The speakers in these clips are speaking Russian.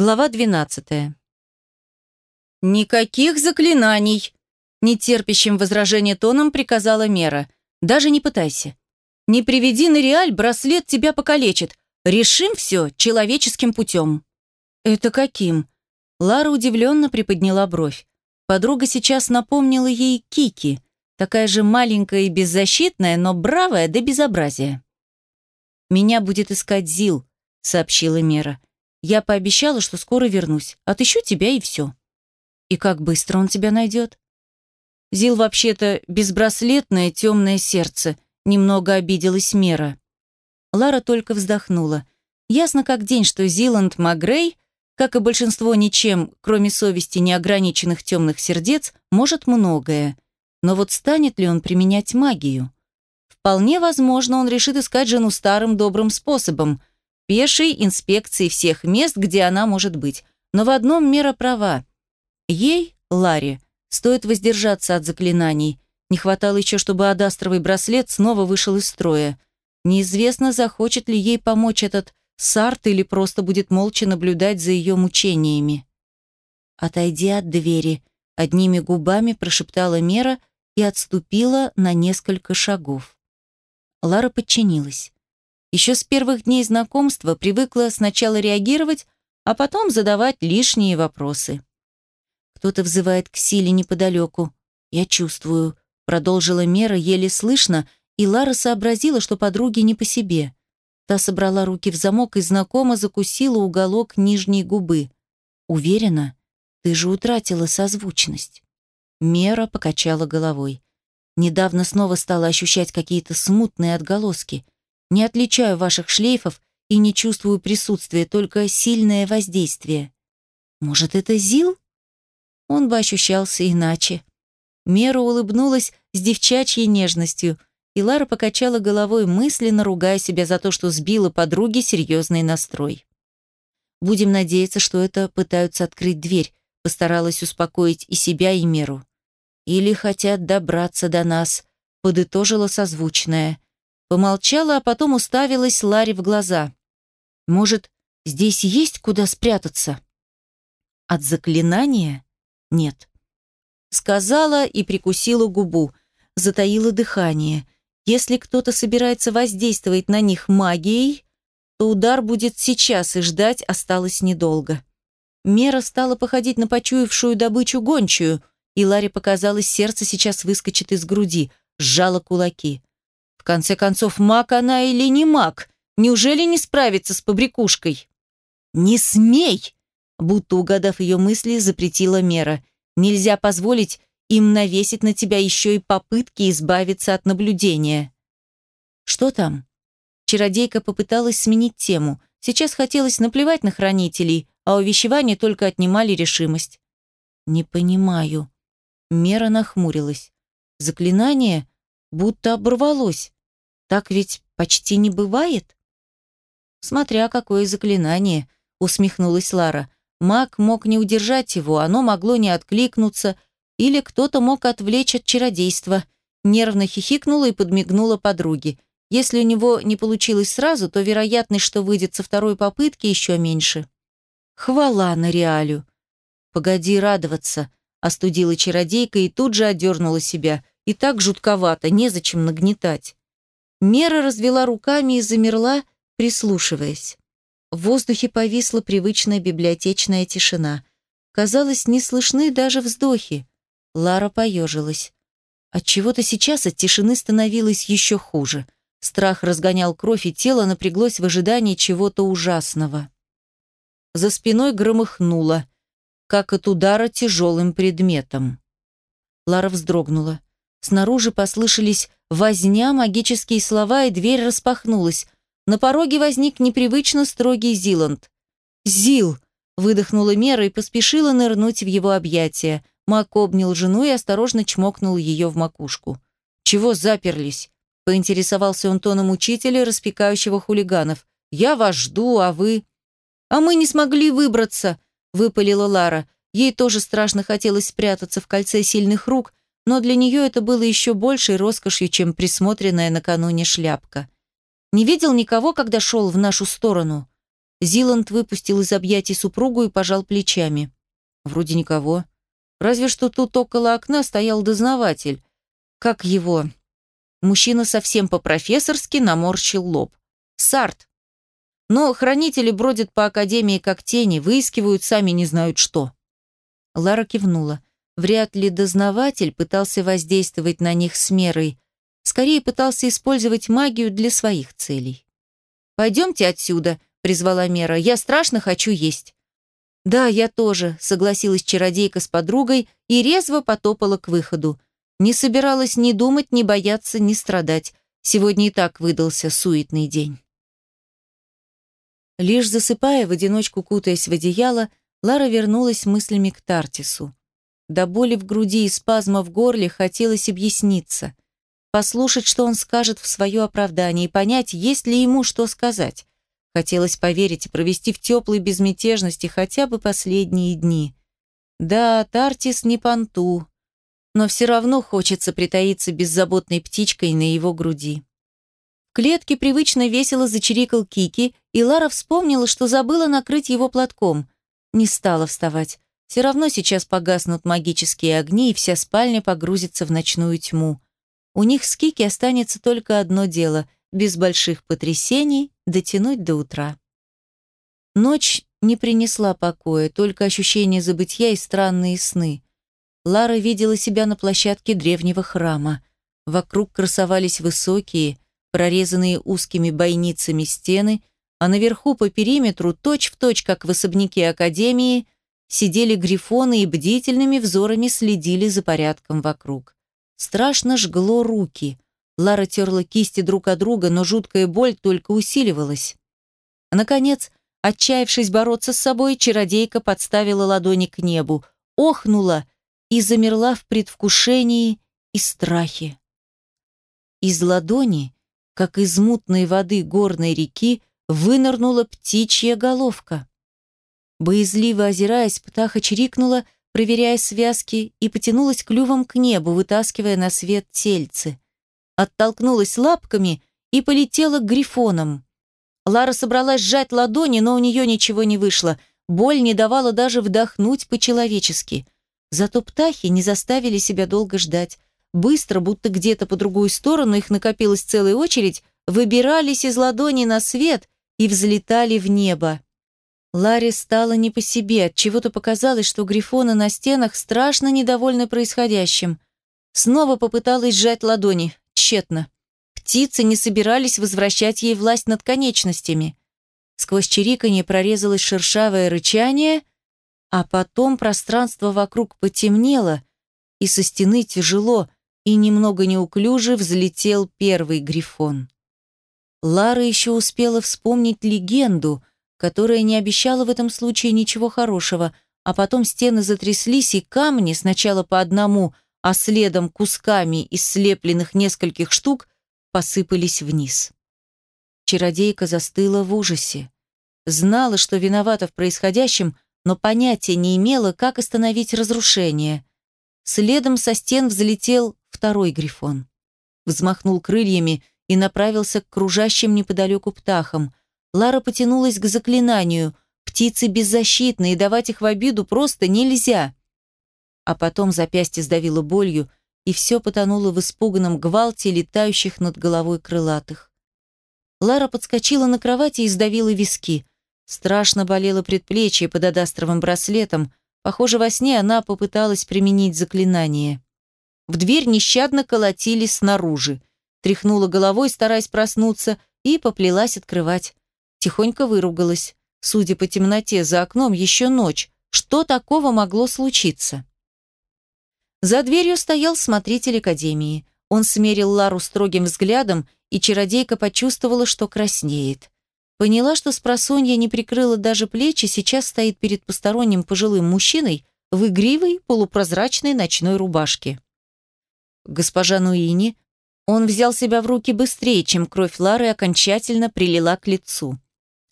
Глава 12. «Никаких заклинаний!» Нетерпящим возражения тоном приказала Мера. «Даже не пытайся. Не приведи на реаль, браслет тебя покалечит. Решим все человеческим путем». «Это каким?» Лара удивленно приподняла бровь. Подруга сейчас напомнила ей Кики, такая же маленькая и беззащитная, но бравая до безобразия. «Меня будет искать Зил», — сообщила Мера. Я пообещала, что скоро вернусь. Отыщу тебя и все. И как быстро он тебя найдет? Зил вообще-то безбраслетное темное сердце. Немного обиделась Мера. Лара только вздохнула. Ясно как день, что Зиланд Магрей, как и большинство ничем, кроме совести неограниченных темных сердец, может многое. Но вот станет ли он применять магию? Вполне возможно, он решит искать жену старым добрым способом, пешей инспекции всех мест, где она может быть. Но в одном мера права. Ей, Ларе, стоит воздержаться от заклинаний. Не хватало еще, чтобы адастровый браслет снова вышел из строя. Неизвестно, захочет ли ей помочь этот Сарт или просто будет молча наблюдать за ее мучениями. «Отойди от двери», — одними губами прошептала Мера и отступила на несколько шагов. Лара подчинилась. Еще с первых дней знакомства привыкла сначала реагировать, а потом задавать лишние вопросы. Кто-то взывает к силе неподалеку. Я чувствую. Продолжила Мера еле слышно, и Лара сообразила, что подруге не по себе. Та собрала руки в замок и знакомо закусила уголок нижней губы. «Уверена? Ты же утратила созвучность». Мера покачала головой. Недавно снова стала ощущать какие-то смутные отголоски – не отличаю ваших шлейфов и не чувствую присутствия, только сильное воздействие. Может, это Зил? Он бы ощущался иначе. Мера улыбнулась с девчачьей нежностью, и Лара покачала головой, мысленно ругая себя за то, что сбила подруге серьезный настрой. «Будем надеяться, что это пытаются открыть дверь», постаралась успокоить и себя, и Меру. «Или хотят добраться до нас», подытожила созвучная. Помолчала, а потом уставилась Ларе в глаза. «Может, здесь есть куда спрятаться?» «От заклинания? Нет». Сказала и прикусила губу, затаила дыхание. Если кто-то собирается воздействовать на них магией, то удар будет сейчас, и ждать осталось недолго. Мера стала походить на почуявшую добычу гончую, и Ларе показалось, сердце сейчас выскочит из груди, сжала кулаки конце концов, маг она или не маг? Неужели не справится с побрякушкой? «Не смей!» Будто угадав ее мысли, запретила мера. «Нельзя позволить им навесить на тебя еще и попытки избавиться от наблюдения». «Что там?» Чародейка попыталась сменить тему. Сейчас хотелось наплевать на хранителей, а увещевания только отнимали решимость. «Не понимаю». Мера нахмурилась. Заклинание будто оборвалось. Так ведь почти не бывает? Смотря какое заклинание, усмехнулась Лара. Маг мог не удержать его, оно могло не откликнуться, или кто-то мог отвлечь от чародейства. Нервно хихикнула и подмигнула подруге. Если у него не получилось сразу, то вероятность, что выйдет со второй попытки, еще меньше. Хвала на реалю. Погоди радоваться, остудила чародейка и тут же одернула себя. И так жутковато, незачем нагнетать. Мера развела руками и замерла, прислушиваясь. В воздухе повисла привычная библиотечная тишина. Казалось, не слышны даже вздохи. Лара поежилась. Отчего-то сейчас от тишины становилось еще хуже. Страх разгонял кровь, и тело напряглось в ожидании чего-то ужасного. За спиной громыхнуло, как от удара тяжелым предметом. Лара вздрогнула. Снаружи послышались возня, магические слова, и дверь распахнулась. На пороге возник непривычно строгий Зиланд. «Зил!» – выдохнула Мера и поспешила нырнуть в его объятия. Мак обнял жену и осторожно чмокнул ее в макушку. «Чего заперлись?» – поинтересовался он тоном учителя, распекающего хулиганов. «Я вас жду, а вы...» «А мы не смогли выбраться!» – выпалила Лара. Ей тоже страшно хотелось спрятаться в кольце сильных рук, но для нее это было еще большей роскошью, чем присмотренная накануне шляпка. «Не видел никого, когда шел в нашу сторону?» Зиланд выпустил из объятий супругу и пожал плечами. Вроде никого. Разве что тут около окна стоял дознаватель. Как его? Мужчина совсем по-профессорски наморщил лоб. Сарт. Но хранители бродят по академии как тени, выискивают сами не знают что. Лара кивнула. Вряд ли дознаватель пытался воздействовать на них с мерой. Скорее пытался использовать магию для своих целей. «Пойдемте отсюда», — призвала Мера. «Я страшно хочу есть». «Да, я тоже», — согласилась чародейка с подругой и резво потопала к выходу. Не собиралась ни думать, ни бояться, ни страдать. Сегодня и так выдался суетный день. Лишь засыпая, в одиночку кутаясь в одеяло, Лара вернулась мыслями к Тартису. До боли в груди и спазма в горле хотелось объясниться. Послушать, что он скажет в свое оправдание, и понять, есть ли ему что сказать. Хотелось поверить и провести в теплой безмятежности хотя бы последние дни. Да, Тартис не понту, но все равно хочется притаиться беззаботной птичкой на его груди. В клетке привычно весело зачирикал Кики, и Лара вспомнила, что забыла накрыть его платком. Не стала вставать. Все равно сейчас погаснут магические огни, и вся спальня погрузится в ночную тьму. У них с Кики останется только одно дело – без больших потрясений дотянуть до утра. Ночь не принесла покоя, только ощущение забытья и странные сны. Лара видела себя на площадке древнего храма. Вокруг красовались высокие, прорезанные узкими бойницами стены, а наверху по периметру, точь-в-точь, точь, как в особняке Академии, сидели грифоны и бдительными взорами следили за порядком вокруг. Страшно жгло руки. Лара терла кисти друг от друга, но жуткая боль только усиливалась. Наконец, отчаявшись бороться с собой, чародейка подставила ладони к небу, охнула и замерла в предвкушении и страхе. Из ладони, как из мутной воды горной реки, вынырнула птичья головка. Боязливо озираясь, птаха чирикнула — проверяя связки, и потянулась клювом к небу, вытаскивая на свет тельцы. Оттолкнулась лапками и полетела к грифонам. Лара собралась сжать ладони, но у нее ничего не вышло. Боль не давала даже вдохнуть по-человечески. Зато птахи не заставили себя долго ждать. Быстро, будто где-то по другую сторону их накопилась целая очередь, выбирались из ладони на свет и взлетали в небо. Ларе стало не по себе, от чего-то показалось, что грифоны на стенах страшно недовольны происходящим. Снова попыталась сжать ладони, тщетно. Птицы не собирались возвращать ей власть над конечностями. Сквозь чириканье прорезалось шершавое рычание, а потом пространство вокруг потемнело, и со стены тяжело и немного неуклюже взлетел первый грифон. Лара еще успела вспомнить легенду — которая не обещала в этом случае ничего хорошего, а потом стены затряслись, и камни, сначала по одному, а следом кусками из слепленных нескольких штук, посыпались вниз. Чародейка застыла в ужасе. Знала, что виновата в происходящем, но понятия не имела, как остановить разрушение. Следом со стен взлетел второй грифон. Взмахнул крыльями и направился к кружащим неподалеку птахам. Лара потянулась к заклинанию. Птицы беззащитны, и давать их в обиду просто нельзя. А потом запястье сдавило болью, и все потонуло в испуганном гвалте летающих над головой крылатых. Лара подскочила на кровати и сдавила виски. Страшно болело предплечье под адастровым браслетом. Похоже, во сне она попыталась применить заклинание. В дверь нещадно колотили снаружи. Тряхнула головой, стараясь проснуться, и поплелась открывать. Тихонько выругалась. Судя по темноте за окном, еще ночь. Что такого могло случиться? За дверью стоял смотритель академии. Он смерил Лару строгим взглядом, и чародейка почувствовала, что краснеет. Поняла, что спросонья не прикрыла даже плечи, сейчас стоит перед посторонним пожилым мужчиной в игривой полупрозрачной ночной рубашке. Госпожа Нуини, он взял себя в руки быстрее, чем кровь Лары окончательно прилила к лицу.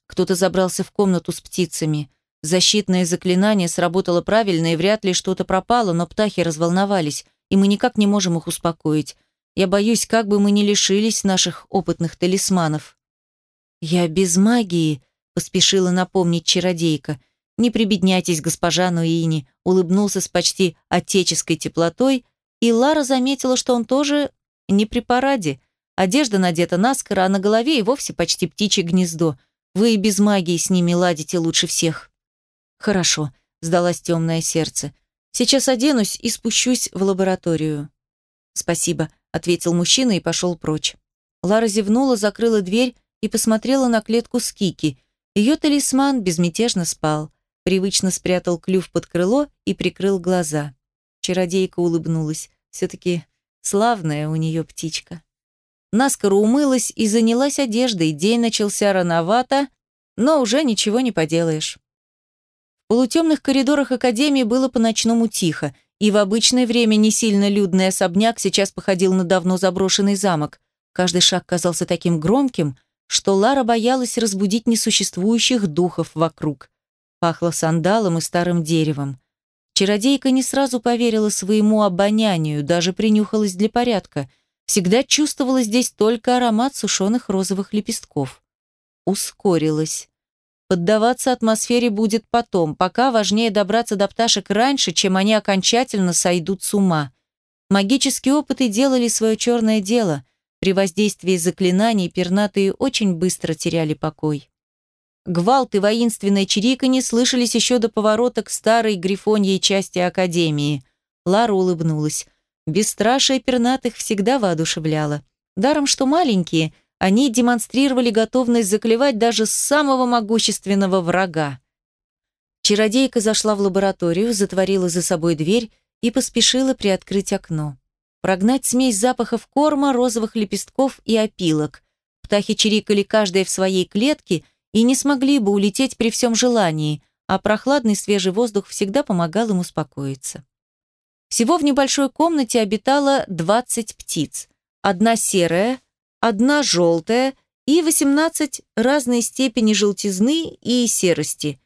Кто-то забрался в комнату с птицами. Защитное заклинание сработало правильно, и вряд ли что-то пропало, но птахи разволновались, и мы никак не можем их успокоить. Я боюсь, как бы мы не лишились наших опытных талисманов. «Я без магии», — поспешила напомнить чародейка. «Не прибедняйтесь, госпожа Нуини», улыбнулся с почти отеческой теплотой, и Лара заметила, что он тоже не при параде. Одежда надета наскоро, а на голове и вовсе почти птичье гнездо. Вы и без магии с ними ладите лучше всех. Хорошо, сдалось темное сердце. Сейчас оденусь и спущусь в лабораторию. Спасибо, ответил мужчина и пошел прочь. Лара зевнула, закрыла дверь и посмотрела на клетку с Кики. Ее талисман безмятежно спал. Привычно спрятал клюв под крыло и прикрыл глаза. Чародейка улыбнулась. Все-таки славная у нее птичка. Наскоро умылась и занялась одеждой. День начался рановато, но уже ничего не поделаешь. В полутемных коридорах Академии было по-ночному тихо, и в обычное время не сильно людный особняк сейчас походил на давно заброшенный замок. Каждый шаг казался таким громким, что Лара боялась разбудить несуществующих духов вокруг. Пахло сандалом и старым деревом. Чародейка не сразу поверила своему обонянию, даже принюхалась для порядка – Всегда чувствовала здесь только аромат сушеных розовых лепестков. Ускорилась. Поддаваться атмосфере будет потом, пока важнее добраться до пташек раньше, чем они окончательно сойдут с ума. Магические опыты делали свое черное дело. При воздействии заклинаний пернатые очень быстро теряли покой. Гвалт и воинственное чириканье слышались еще до поворота к старой грифоньей части Академии. Лара улыбнулась. Бесстрашие пернатых всегда воодушевляло. Даром, что маленькие, они демонстрировали готовность заклевать даже самого могущественного врага. Чародейка зашла в лабораторию, затворила за собой дверь и поспешила приоткрыть окно. Прогнать смесь запахов корма, розовых лепестков и опилок. Птахи чирикали каждая в своей клетке и не смогли бы улететь при всем желании, а прохладный свежий воздух всегда помогал им успокоиться. Всего в небольшой комнате обитало 20 птиц. Одна серая, одна желтая и 18 разной степени желтизны и серости.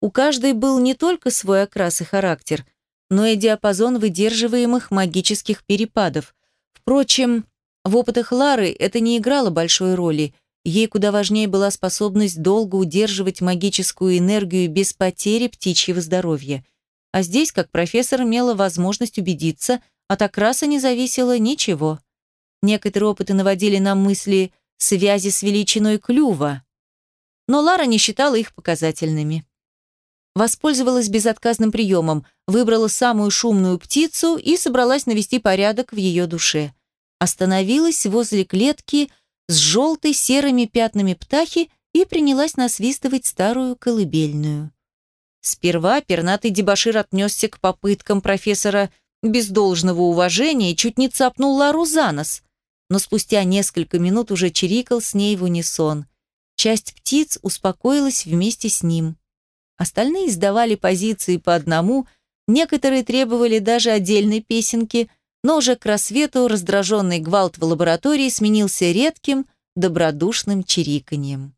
У каждой был не только свой окрас и характер, но и диапазон выдерживаемых магических перепадов. Впрочем, в опытах Лары это не играло большой роли. Ей куда важнее была способность долго удерживать магическую энергию без потери птичьего здоровья – а здесь, как профессор, имела возможность убедиться, от окраса не зависело ничего. Некоторые опыты наводили на мысли связи с величиной клюва, но Лара не считала их показательными. Воспользовалась безотказным приемом, выбрала самую шумную птицу и собралась навести порядок в ее душе. Остановилась возле клетки с желтой серыми пятнами птахи и принялась насвистывать старую колыбельную. Сперва пернатый дебошир отнесся к попыткам профессора без должного уважения и чуть не цапнул Лару за нос, но спустя несколько минут уже чирикал с ней в унисон. Часть птиц успокоилась вместе с ним. Остальные сдавали позиции по одному, некоторые требовали даже отдельной песенки, но уже к рассвету раздраженный гвалт в лаборатории сменился редким, добродушным чириканьем.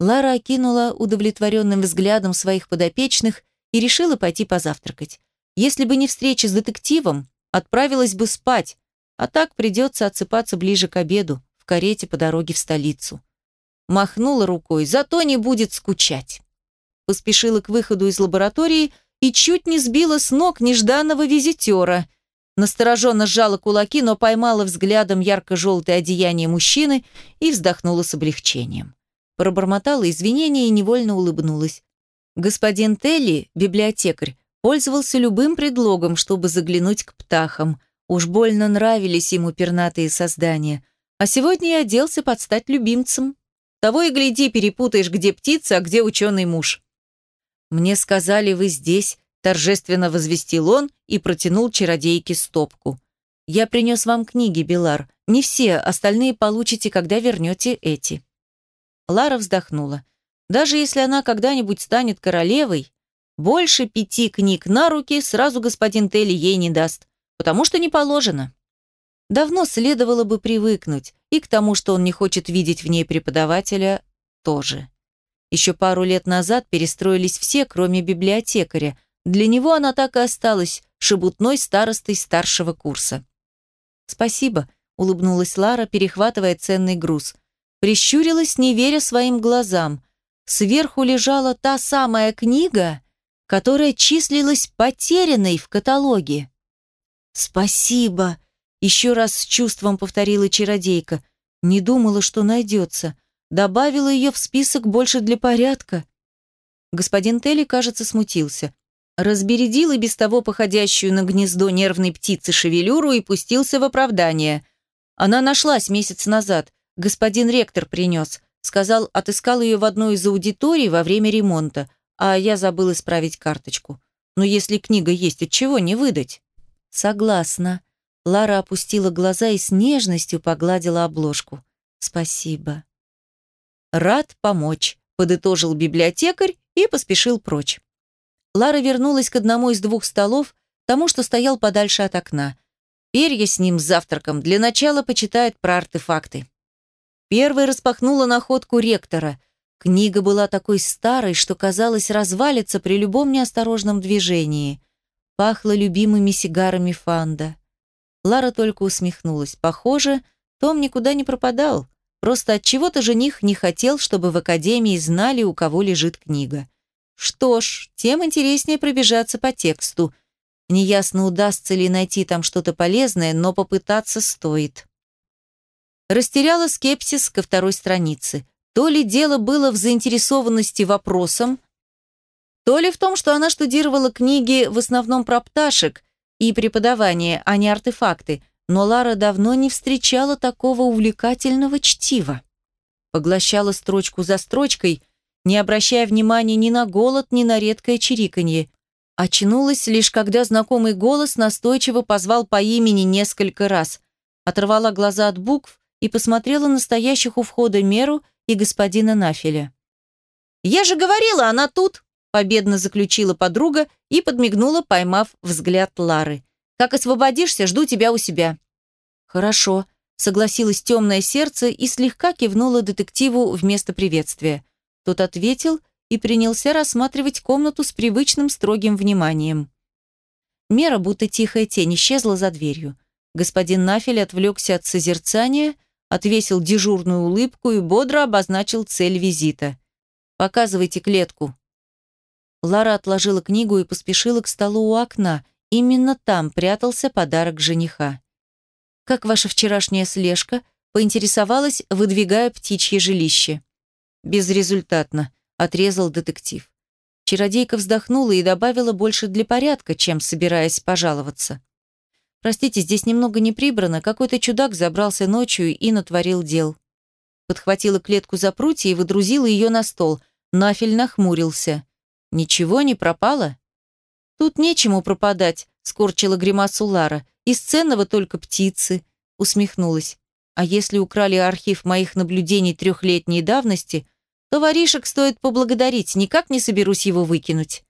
Лара окинула удовлетворенным взглядом своих подопечных и решила пойти позавтракать. Если бы не встреча с детективом, отправилась бы спать, а так придется отсыпаться ближе к обеду, в карете по дороге в столицу. Махнула рукой, зато не будет скучать. Поспешила к выходу из лаборатории и чуть не сбила с ног нежданного визитера. Настороженно сжала кулаки, но поймала взглядом ярко-желтое одеяние мужчины и вздохнула с облегчением пробормотала извинения и невольно улыбнулась. Господин Телли, библиотекарь, пользовался любым предлогом, чтобы заглянуть к птахам. Уж больно нравились ему пернатые создания. А сегодня я оделся под стать любимцем. Того и гляди, перепутаешь, где птица, а где ученый муж. «Мне сказали, вы здесь», — торжественно возвестил он и протянул чародейке стопку. «Я принес вам книги, Белар. Не все, остальные получите, когда вернете эти». Лара вздохнула. Даже если она когда-нибудь станет королевой, больше пяти книг на руки сразу господин Телли ей не даст, потому что не положено. Давно следовало бы привыкнуть, и к тому, что он не хочет видеть в ней преподавателя, тоже. Еще пару лет назад перестроились все, кроме библиотекаря. Для него она так и осталась шебутной старостой старшего курса. «Спасибо», — улыбнулась Лара, перехватывая ценный груз. Прищурилась, не веря своим глазам. сверху лежала та самая книга, которая числилась потерянной в каталоге. «Спасибо!» — еще раз с чувством повторила чародейка. Не думала, что найдется. Добавила ее в список больше для порядка. Господин Телли, кажется, смутился. Разбередил и без того походящую на гнездо нервной птицы шевелюру и пустился в оправдание. Она нашлась месяц назад. Господин ректор принес. Сказал, отыскал ее в одной из аудиторий во время ремонта, а я забыл исправить карточку. Но если книга есть, от чего не выдать? Согласна. Лара опустила глаза и с нежностью погладила обложку. Спасибо. Рад помочь, подытожил библиотекарь и поспешил прочь. Лара вернулась к одному из двух столов, тому, что стоял подальше от окна. Перья с ним с завтраком для начала почитает про артефакты. Первой распахнула находку ректора. Книга была такой старой, что казалось развалится при любом неосторожном движении. Пахло любимыми сигарами Фанда. Лара только усмехнулась. Похоже, Том никуда не пропадал. Просто от чего то жених не хотел, чтобы в академии знали, у кого лежит книга. Что ж, тем интереснее пробежаться по тексту. Неясно, удастся ли найти там что-то полезное, но попытаться стоит. Растеряла скепсис ко второй странице. То ли дело было в заинтересованности вопросом, то ли в том, что она штудировала книги в основном про пташек и преподавание, а не артефакты, но Лара давно не встречала такого увлекательного чтива. Поглощала строчку за строчкой, не обращая внимания ни на голод, ни на редкое чириканье. Очнулась лишь когда знакомый голос настойчиво позвал по имени несколько раз. Оторвала глаза от букв и посмотрела на стоящих у входа Меру и господина Нафеля. «Я же говорила, она тут!» победно заключила подруга и подмигнула, поймав взгляд Лары. «Как освободишься, жду тебя у себя». «Хорошо», согласилось темное сердце и слегка кивнула детективу вместо приветствия. Тот ответил и принялся рассматривать комнату с привычным строгим вниманием. Мера, будто тихая тень, исчезла за дверью. Господин Нафель отвлекся от созерцания, отвесил дежурную улыбку и бодро обозначил цель визита. «Показывайте клетку». Лара отложила книгу и поспешила к столу у окна. Именно там прятался подарок жениха. «Как ваша вчерашняя слежка?» поинтересовалась, выдвигая птичье жилище. Безрезультатно, отрезал детектив. Чародейка вздохнула и добавила больше для порядка, чем собираясь пожаловаться. Простите, здесь немного не прибрано, какой-то чудак забрался ночью и натворил дел. Подхватила клетку за прутья и выдрузила ее на стол. Нафель нахмурился. Ничего не пропало? Тут нечему пропадать, скорчила гримасу Лара. Из ценного только птицы, усмехнулась. А если украли архив моих наблюдений трехлетней давности, то воришек стоит поблагодарить, никак не соберусь его выкинуть.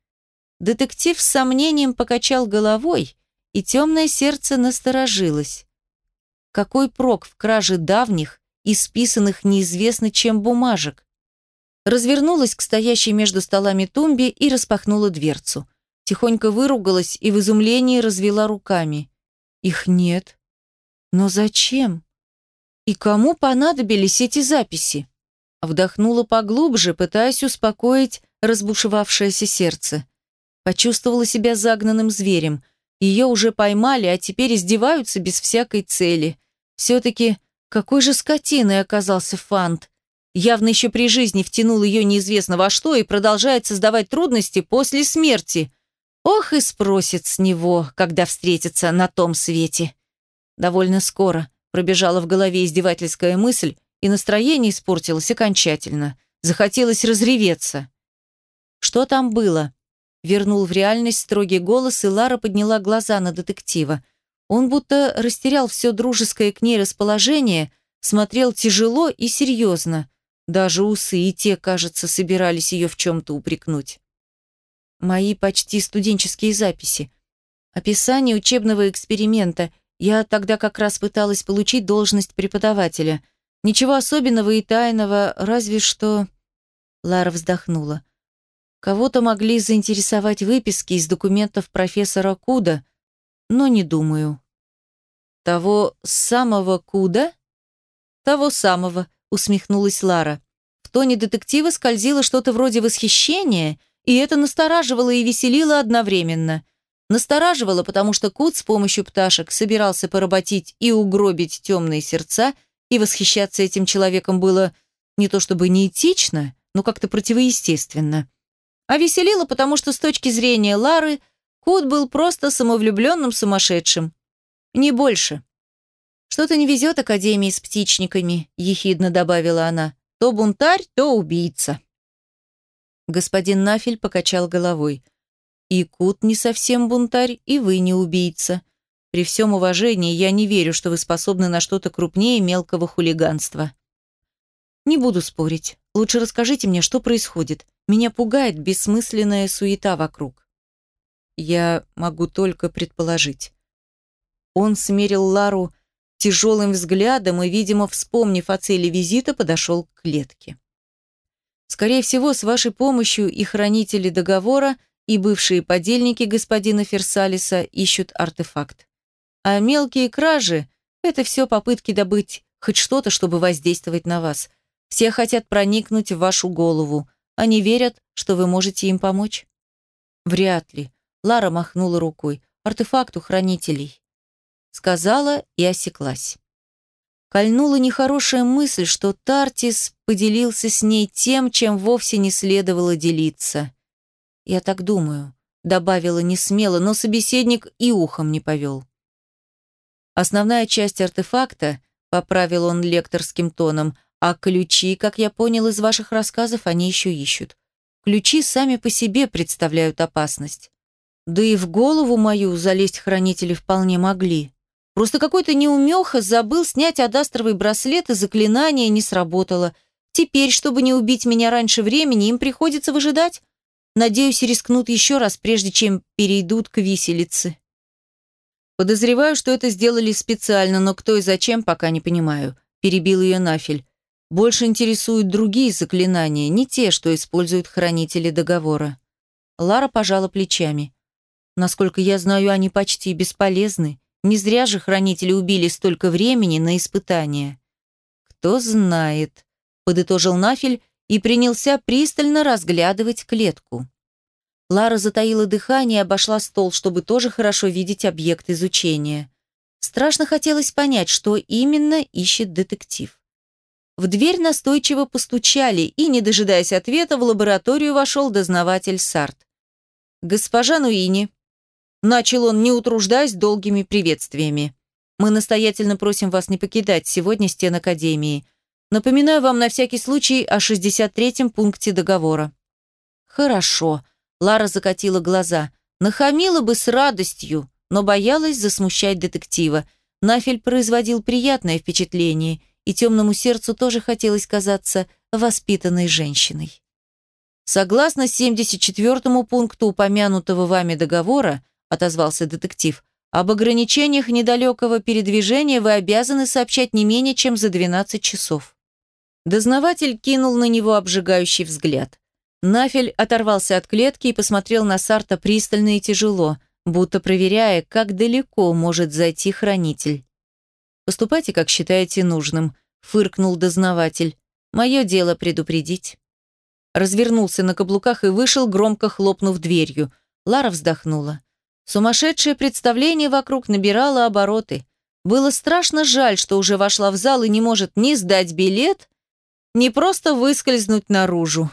Детектив с сомнением покачал головой, и темное сердце насторожилось. Какой прок в краже давних, исписанных неизвестно чем бумажек? Развернулась к стоящей между столами тумбе и распахнула дверцу. Тихонько выругалась и в изумлении развела руками. Их нет. Но зачем? И кому понадобились эти записи? Вдохнула поглубже, пытаясь успокоить разбушевавшееся сердце. Почувствовала себя загнанным зверем. Ее уже поймали, а теперь издеваются без всякой цели. Все-таки какой же скотиной оказался Фант. Явно еще при жизни втянул ее неизвестно во что и продолжает создавать трудности после смерти. Ох и спросит с него, когда встретится на том свете. Довольно скоро Пробежала в голове издевательская мысль, и настроение испортилось окончательно. Захотелось разреветься. Что там было? Вернул в реальность строгий голос, и Лара подняла глаза на детектива. Он будто растерял все дружеское к ней расположение, смотрел тяжело и серьезно. Даже усы и те, кажется, собирались ее в чем-то упрекнуть. Мои почти студенческие записи. Описание учебного эксперимента я тогда как раз пыталась получить должность преподавателя. Ничего особенного и тайного, разве что... Лара вздохнула. Кого-то могли заинтересовать выписки из документов профессора Куда, но не думаю. Того самого Куда? Того самого, усмехнулась Лара. В тоне детектива скользило что-то вроде восхищения, и это настораживало и веселило одновременно. Настораживало, потому что Кут с помощью пташек собирался поработить и угробить темные сердца, и восхищаться этим человеком было не то чтобы неэтично, но как-то противоестественно. А веселило, потому что с точки зрения Лары Кут был просто самовлюбленным сумасшедшим. Не больше. «Что-то не везет Академии с птичниками», – ехидно добавила она. «То бунтарь, то убийца». Господин Нафель покачал головой. «И Кут не совсем бунтарь, и вы не убийца. При всем уважении я не верю, что вы способны на что-то крупнее мелкого хулиганства». «Не буду спорить. Лучше расскажите мне, что происходит. Меня пугает бессмысленная суета вокруг. Я могу только предположить. Он смерил Лару тяжелым взглядом и, видимо, вспомнив о цели визита, подошел к клетке. Скорее всего, с вашей помощью и хранители договора, и бывшие подельники господина Ферсалиса ищут артефакт. А мелкие кражи – это все попытки добыть хоть что-то, чтобы воздействовать на вас. Все хотят проникнуть в вашу голову – они верят, что вы можете им помочь? Вряд ли. Лара махнула рукой. Артефакт у хранителей. Сказала и осеклась. Кольнула нехорошая мысль, что Тартис поделился с ней тем, чем вовсе не следовало делиться. «Я так думаю», — добавила не смело, но собеседник и ухом не повел. Основная часть артефакта, поправил он лекторским тоном, а ключи, как я понял из ваших рассказов, они еще ищут. Ключи сами по себе представляют опасность. Да и в голову мою залезть хранители вполне могли. Просто какой-то неумеха забыл снять адастровый браслет, и заклинание не сработало. Теперь, чтобы не убить меня раньше времени, им приходится выжидать. Надеюсь, рискнут еще раз, прежде чем перейдут к виселице. Подозреваю, что это сделали специально, но кто и зачем, пока не понимаю. Перебил ее Нафель. Больше интересуют другие заклинания, не те, что используют хранители договора. Лара пожала плечами. Насколько я знаю, они почти бесполезны. Не зря же хранители убили столько времени на испытания. Кто знает, подытожил Нафель и принялся пристально разглядывать клетку. Лара затаила дыхание и обошла стол, чтобы тоже хорошо видеть объект изучения. Страшно хотелось понять, что именно ищет детектив. В дверь настойчиво постучали, и, не дожидаясь ответа, в лабораторию вошел дознаватель Сарт. «Госпожа Нуини», — начал он, не утруждаясь долгими приветствиями, «мы настоятельно просим вас не покидать сегодня стен Академии. Напоминаю вам на всякий случай о 63-м пункте договора». «Хорошо», — Лара закатила глаза, «нахамила бы с радостью, но боялась засмущать детектива. Нафель производил приятное впечатление — и темному сердцу тоже хотелось казаться воспитанной женщиной. Согласно 74-му пункту упомянутого вами договора, отозвался детектив, об ограничениях недалекого передвижения вы обязаны сообщать не менее чем за 12 часов. Дознаватель кинул на него обжигающий взгляд. Нафель оторвался от клетки и посмотрел на Сарта пристально и тяжело, будто проверяя, как далеко может зайти хранитель. Поступайте, как считаете нужным», — фыркнул дознаватель. «Мое дело предупредить». Развернулся на каблуках и вышел, громко хлопнув дверью. Лара вздохнула. Сумасшедшее представление вокруг набирало обороты. Было страшно жаль, что уже вошла в зал и не может ни сдать билет, ни просто выскользнуть наружу.